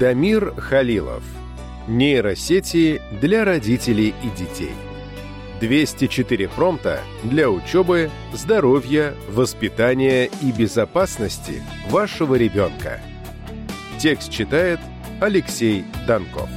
Дамир Халилов. Нейросети для родителей и детей. 204 промпта для учебы, здоровья, воспитания и безопасности вашего ребенка. Текст читает Алексей Данков.